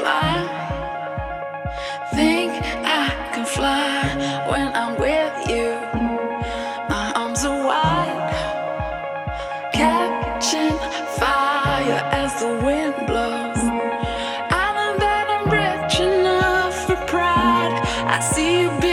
fly. Think I can fly when I'm with you. My arms are wide, catching fire as the wind blows. I know that I'm rich enough for pride. I see you.